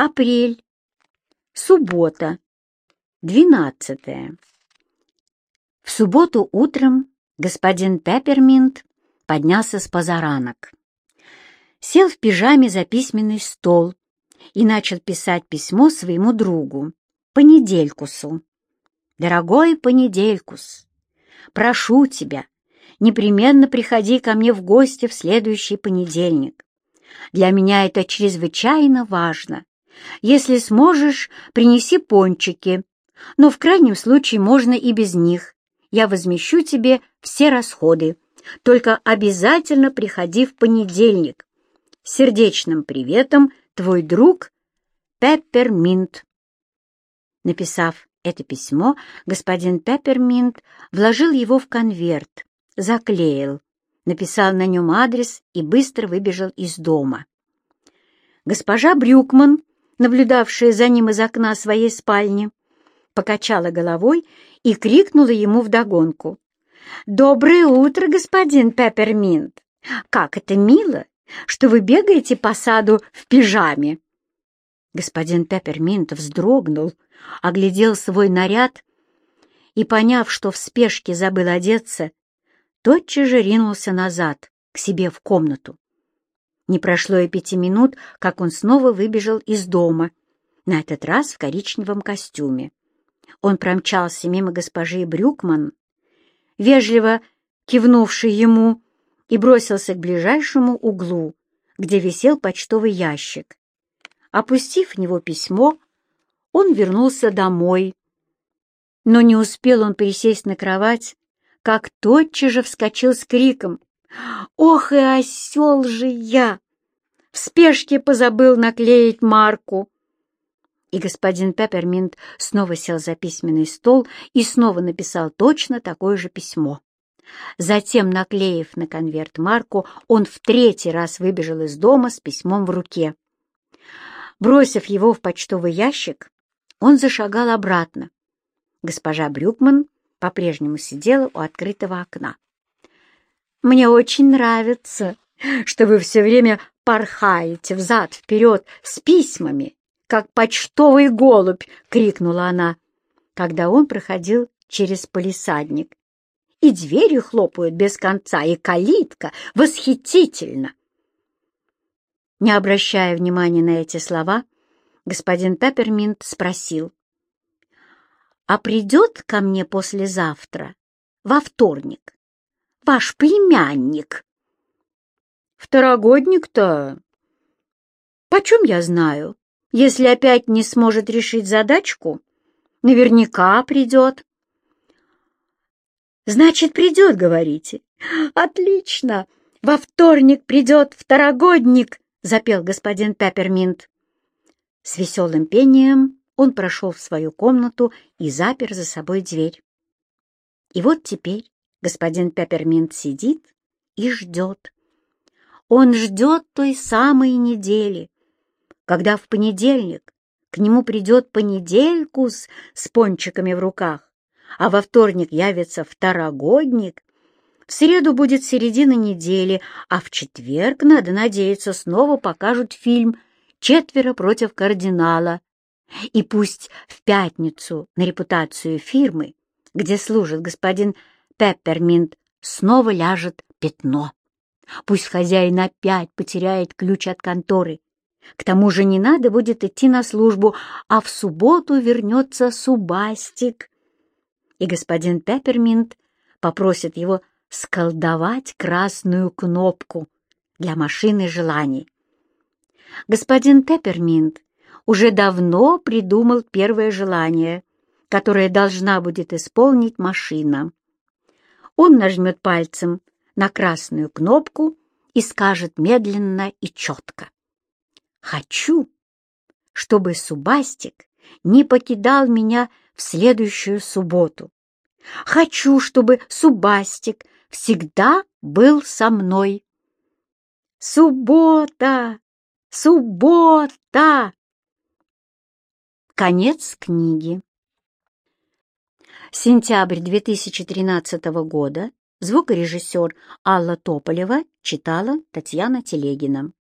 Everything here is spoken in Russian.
Апрель. Суббота. Двенадцатое. В субботу утром господин Пепперминт поднялся с позаранок. Сел в пижаме за письменный стол и начал писать письмо своему другу, Понеделькусу. «Дорогой Понеделькус, прошу тебя, непременно приходи ко мне в гости в следующий понедельник. Для меня это чрезвычайно важно. Если сможешь, принеси пончики, но в крайнем случае можно и без них. Я возмещу тебе все расходы. Только обязательно приходи в понедельник. С сердечным приветом, твой друг Пепперминт. Написав это письмо, господин Пепперминт вложил его в конверт, заклеил, написал на нем адрес и быстро выбежал из дома. Госпожа Брюкман, наблюдавшая за ним из окна своей спальни, покачала головой и крикнула ему вдогонку. «Доброе утро, господин Пепперминт! Как это мило, что вы бегаете по саду в пижаме!» Господин Пепперминт вздрогнул, оглядел свой наряд и, поняв, что в спешке забыл одеться, тотчас же ринулся назад, к себе в комнату. Не прошло и пяти минут, как он снова выбежал из дома, на этот раз в коричневом костюме. Он промчался мимо госпожи Брюкман, вежливо кивнувший ему, и бросился к ближайшему углу, где висел почтовый ящик. Опустив в него письмо, он вернулся домой. Но не успел он присесть на кровать, как тотчас же вскочил с криком «Ох и осел же я!» В спешке позабыл наклеить марку. И господин Пепперминт снова сел за письменный стол и снова написал точно такое же письмо. Затем, наклеив на конверт марку, он в третий раз выбежал из дома с письмом в руке. Бросив его в почтовый ящик, он зашагал обратно. Госпожа Брюкман по-прежнему сидела у открытого окна. «Мне очень нравится, что вы все время порхаете взад-вперед с письмами, как почтовый голубь!» — крикнула она, когда он проходил через полисадник. «И двери хлопают без конца, и калитка восхитительно!» Не обращая внимания на эти слова, господин Пепперминт спросил, «А придет ко мне послезавтра, во вторник, ваш племянник?» «Второгодник-то? Почем я знаю? Если опять не сможет решить задачку, наверняка придет». «Значит, придет, говорите? Отлично! Во вторник придет второгодник!» — запел господин Пепперминт. С веселым пением он прошел в свою комнату и запер за собой дверь. И вот теперь господин Пепперминт сидит и ждет. Он ждет той самой недели, когда в понедельник к нему придет понеделькус с пончиками в руках, а во вторник явится второгодник, в среду будет середина недели, а в четверг, надо надеяться, снова покажут фильм «Четверо против кардинала». И пусть в пятницу на репутацию фирмы, где служит господин Пепперминт, снова ляжет пятно. Пусть хозяин опять потеряет ключ от конторы. К тому же не надо будет идти на службу, а в субботу вернется Субастик. И господин Пепперминт попросит его сколдовать красную кнопку для машины желаний. Господин Пепперминт уже давно придумал первое желание, которое должна будет исполнить машина. Он нажмет пальцем на красную кнопку и скажет медленно и четко. «Хочу, чтобы Субастик не покидал меня в следующую субботу. Хочу, чтобы Субастик всегда был со мной. Суббота! Суббота! Конец книги. Сентябрь 2013 года. Звукорежиссер Алла Тополева читала Татьяна Телегина.